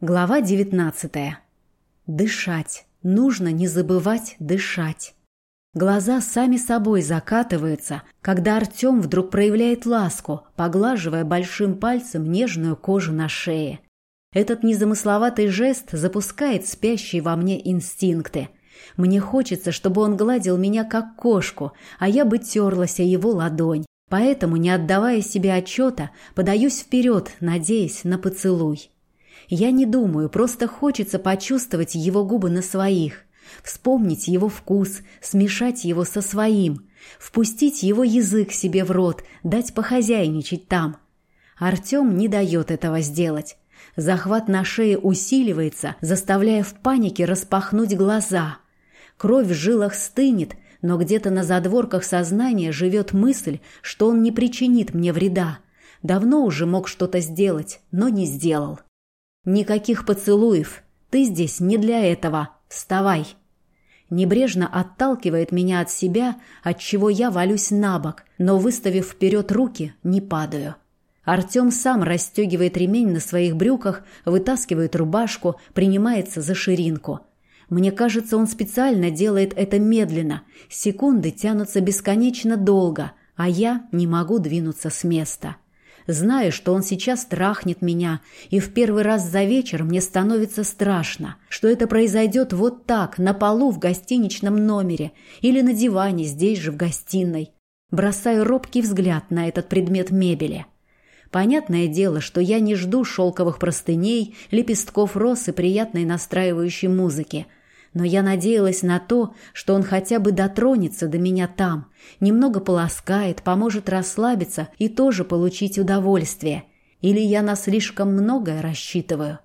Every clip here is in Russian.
Глава 19. Дышать. Нужно не забывать дышать. Глаза сами собой закатываются, когда Артем вдруг проявляет ласку, поглаживая большим пальцем нежную кожу на шее. Этот незамысловатый жест запускает спящие во мне инстинкты. Мне хочется, чтобы он гладил меня как кошку, а я бы терлась о его ладонь. Поэтому, не отдавая себе отчета, подаюсь вперед, надеясь на поцелуй. Я не думаю, просто хочется почувствовать его губы на своих, вспомнить его вкус, смешать его со своим, впустить его язык себе в рот, дать похозяйничать там. Артем не дает этого сделать. Захват на шее усиливается, заставляя в панике распахнуть глаза. Кровь в жилах стынет, но где-то на задворках сознания живет мысль, что он не причинит мне вреда. Давно уже мог что-то сделать, но не сделал. «Никаких поцелуев. Ты здесь не для этого. Вставай!» Небрежно отталкивает меня от себя, от чего я валюсь на бок, но, выставив вперед руки, не падаю. Артем сам расстегивает ремень на своих брюках, вытаскивает рубашку, принимается за ширинку. Мне кажется, он специально делает это медленно. Секунды тянутся бесконечно долго, а я не могу двинуться с места. Зная, что он сейчас трахнет меня, и в первый раз за вечер мне становится страшно, что это произойдет вот так, на полу в гостиничном номере или на диване здесь же в гостиной. Бросаю робкий взгляд на этот предмет мебели. Понятное дело, что я не жду шелковых простыней, лепестков роз и приятной настраивающей музыки – но я надеялась на то, что он хотя бы дотронется до меня там, немного поласкает, поможет расслабиться и тоже получить удовольствие. Или я на слишком многое рассчитываю.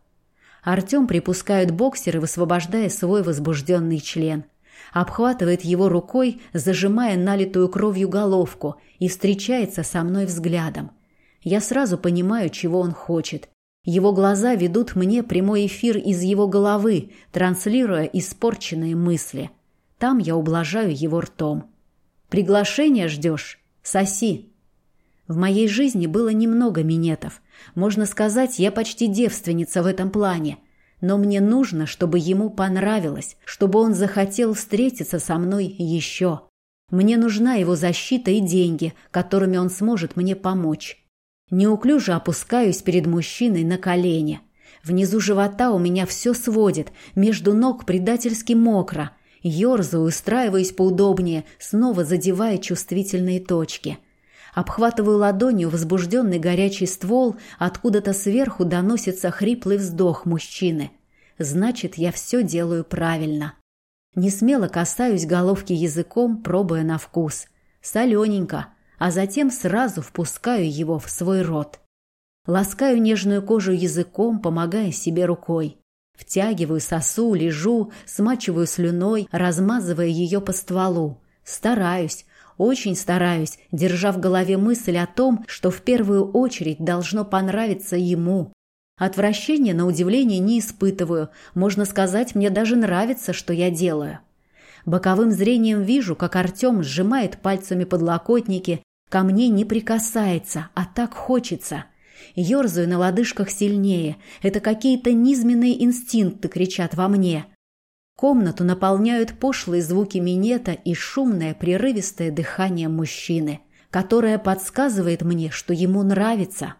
Артем припускает боксер, высвобождая свой возбужденный член. Обхватывает его рукой, зажимая налитую кровью головку, и встречается со мной взглядом. Я сразу понимаю, чего он хочет. Его глаза ведут мне прямой эфир из его головы, транслируя испорченные мысли. Там я ублажаю его ртом. «Приглашение ждешь? Соси!» В моей жизни было немного минетов. Можно сказать, я почти девственница в этом плане. Но мне нужно, чтобы ему понравилось, чтобы он захотел встретиться со мной еще. Мне нужна его защита и деньги, которыми он сможет мне помочь. Неуклюже опускаюсь перед мужчиной на колени. Внизу живота у меня все сводит, между ног предательски мокро. Ёрзаю, устраиваясь поудобнее, снова задевая чувствительные точки. Обхватываю ладонью возбужденный горячий ствол, откуда-то сверху доносится хриплый вздох мужчины. Значит, я все делаю правильно. Не смело касаюсь головки языком, пробуя на вкус. Солененько а затем сразу впускаю его в свой рот. Ласкаю нежную кожу языком, помогая себе рукой. Втягиваю сосу, лежу, смачиваю слюной, размазывая ее по стволу. Стараюсь, очень стараюсь, держа в голове мысль о том, что в первую очередь должно понравиться ему. Отвращения, на удивление, не испытываю. Можно сказать, мне даже нравится, что я делаю. Боковым зрением вижу, как Артем сжимает пальцами подлокотники, Ко мне не прикасается, а так хочется. Ёрзаю на лодыжках сильнее. Это какие-то низменные инстинкты кричат во мне. Комнату наполняют пошлые звуки минета и шумное прерывистое дыхание мужчины, которое подсказывает мне, что ему нравится.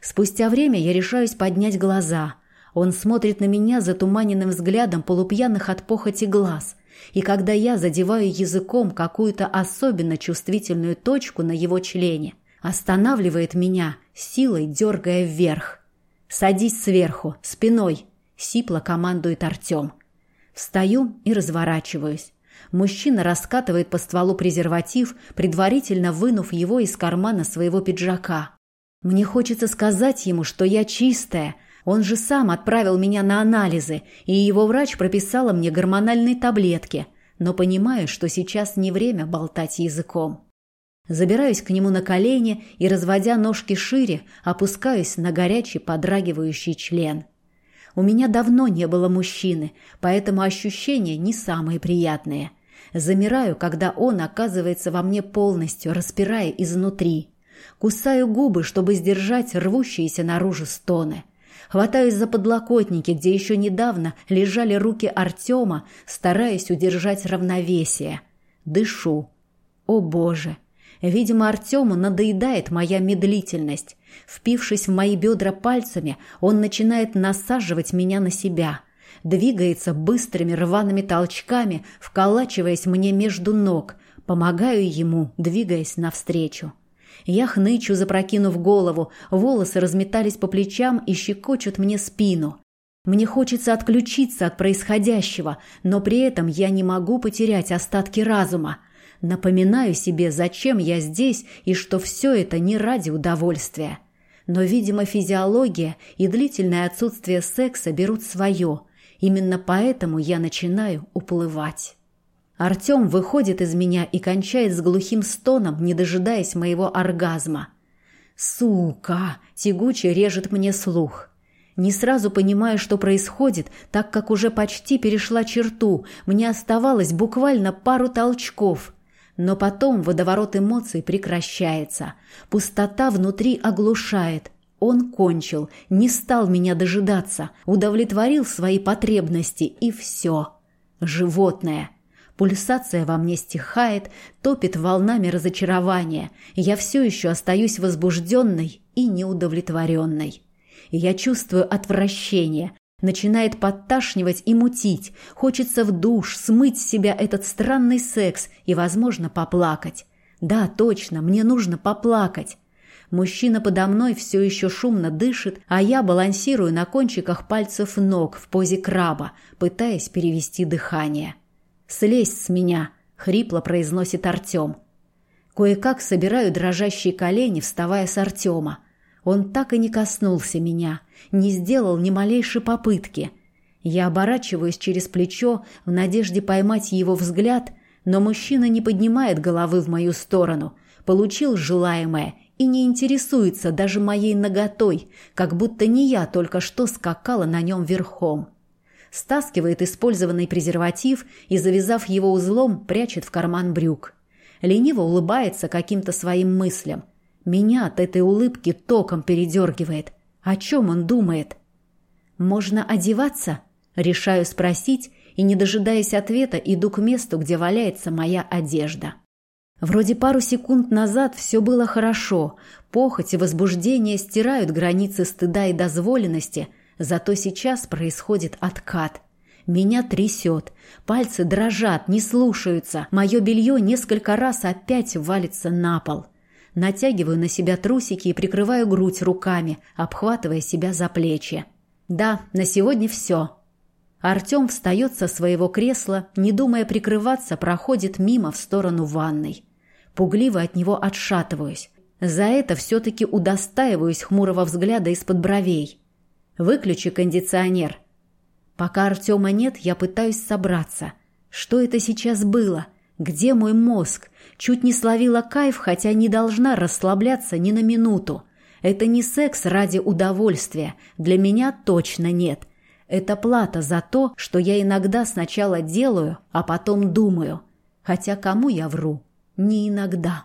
Спустя время я решаюсь поднять глаза. Он смотрит на меня затуманенным взглядом полупьяных от похоти глаз – и когда я задеваю языком какую-то особенно чувствительную точку на его члене, останавливает меня, силой дергая вверх. «Садись сверху, спиной!» — сипло командует Артем. Встаю и разворачиваюсь. Мужчина раскатывает по стволу презерватив, предварительно вынув его из кармана своего пиджака. Мне хочется сказать ему, что я чистая, он же сам отправил меня на анализы, и его врач прописала мне гормональные таблетки. Но понимаю, что сейчас не время болтать языком. Забираюсь к нему на колени и, разводя ножки шире, опускаюсь на горячий подрагивающий член. У меня давно не было мужчины, поэтому ощущения не самые приятные. Замираю, когда он оказывается во мне полностью, распирая изнутри. Кусаю губы, чтобы сдержать рвущиеся наружу стоны. Хватаюсь за подлокотники, где еще недавно лежали руки Артема, стараясь удержать равновесие. Дышу. О боже! Видимо, Артему надоедает моя медлительность. Впившись в мои бедра пальцами, он начинает насаживать меня на себя. Двигается быстрыми рваными толчками, вколачиваясь мне между ног. Помогаю ему, двигаясь навстречу. Я хнычу, запрокинув голову, волосы разметались по плечам и щекочут мне спину. Мне хочется отключиться от происходящего, но при этом я не могу потерять остатки разума. Напоминаю себе, зачем я здесь и что все это не ради удовольствия. Но, видимо, физиология и длительное отсутствие секса берут свое. Именно поэтому я начинаю уплывать. Артем выходит из меня и кончает с глухим стоном, не дожидаясь моего оргазма. «Сука!» – тягуче режет мне слух. Не сразу понимаю, что происходит, так как уже почти перешла черту. Мне оставалось буквально пару толчков. Но потом водоворот эмоций прекращается. Пустота внутри оглушает. Он кончил, не стал меня дожидаться, удовлетворил свои потребности и все. Животное. Пульсация во мне стихает, топит волнами разочарования. Я все еще остаюсь возбужденной и неудовлетворенной. Я чувствую отвращение, Начинает подташнивать и мутить. Хочется в душ, смыть с себя этот странный секс и, возможно, поплакать. Да, точно, мне нужно поплакать. Мужчина подо мной все еще шумно дышит, а я балансирую на кончиках пальцев ног в позе краба, пытаясь перевести дыхание. «Слезь с меня!» — хрипло произносит Артем. Кое-как собираю дрожащие колени, вставая с Артема. Он так и не коснулся меня, не сделал ни малейшей попытки. Я оборачиваюсь через плечо в надежде поймать его взгляд, но мужчина не поднимает головы в мою сторону, получил желаемое и не интересуется даже моей наготой, как будто не я только что скакала на нем верхом. Стаскивает использованный презерватив и, завязав его узлом, прячет в карман брюк. Лениво улыбается каким-то своим мыслям – меня от этой улыбки током передергивает. О чем он думает? «Можно одеваться?» Решаю спросить и, не дожидаясь ответа, иду к месту, где валяется моя одежда. Вроде пару секунд назад все было хорошо, похоть и возбуждение стирают границы стыда и дозволенности, зато сейчас происходит откат. Меня трясет, пальцы дрожат, не слушаются, мое белье несколько раз опять валится на пол. Натягиваю на себя трусики и прикрываю грудь руками, обхватывая себя за плечи. Да, на сегодня все. Артем встает со своего кресла, не думая прикрываться, проходит мимо в сторону ванной. Пугливо от него отшатываюсь. За это все-таки удостаиваюсь хмурого взгляда из-под бровей. «Выключи кондиционер». Пока Артема нет, я пытаюсь собраться. Что это сейчас было? Где мой мозг? Чуть не словила кайф, хотя не должна расслабляться ни на минуту. Это не секс ради удовольствия. Для меня точно нет. Это плата за то, что я иногда сначала делаю, а потом думаю. Хотя кому я вру? Не иногда.